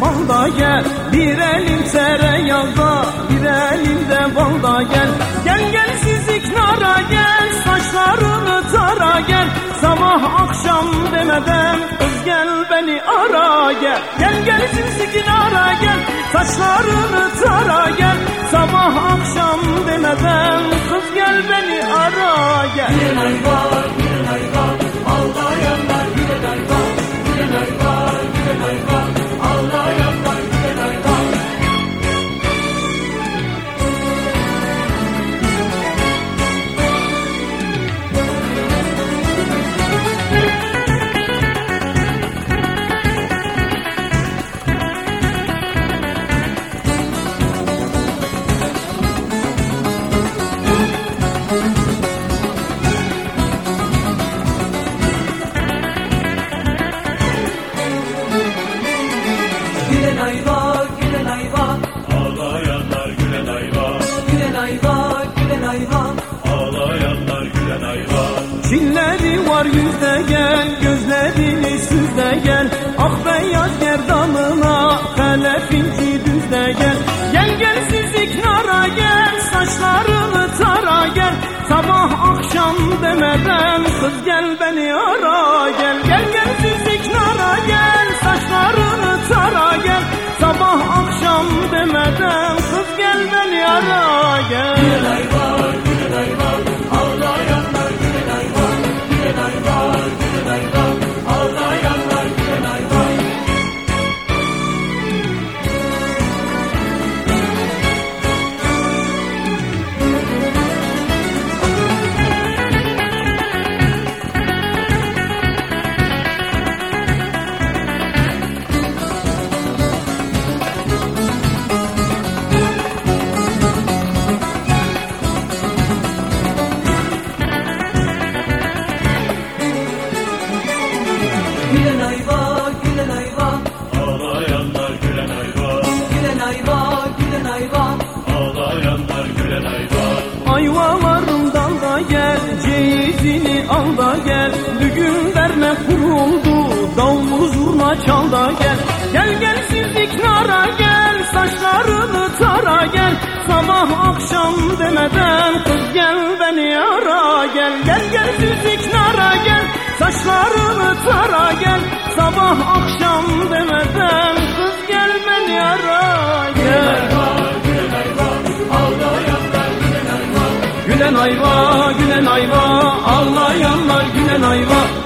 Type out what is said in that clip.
falda gel Bir elim tereyağda Bir elimde balda gel. Gel gel sizik nara gel Saçlarını tara gel. Sabah akşam demeden Kız gel beni ara gel. Gel gel sizik nara gel Saçlarını tara gel. Sabah akşam demeden Kız gel beni ara gel. Gülen ay var, var yüzde gel Gözlerini süzde gel. Ah beyaz gerdanına Felef inci düzde gel. Gel gel sizik nara gel Saçlarını tara gel. Sabah akşam demeden Kız gel beni ara gel. Gel gel sizik nara gel Saçlarını tara gel. Sabah akşam demeden Kız gel beni ara gel Ceyizini al da gel. Düğün verme kuruldu Davul zurna çal da gel. Gel gel sizlik nara gel Saçlarını tara gel. Sabah akşam demeden Kız gel beni ara gel. Gel gel sizlik nara gel Saçlarını tara gel. Sabah gülen ayva, gülen ayva, ağlayanlar gülen ayva.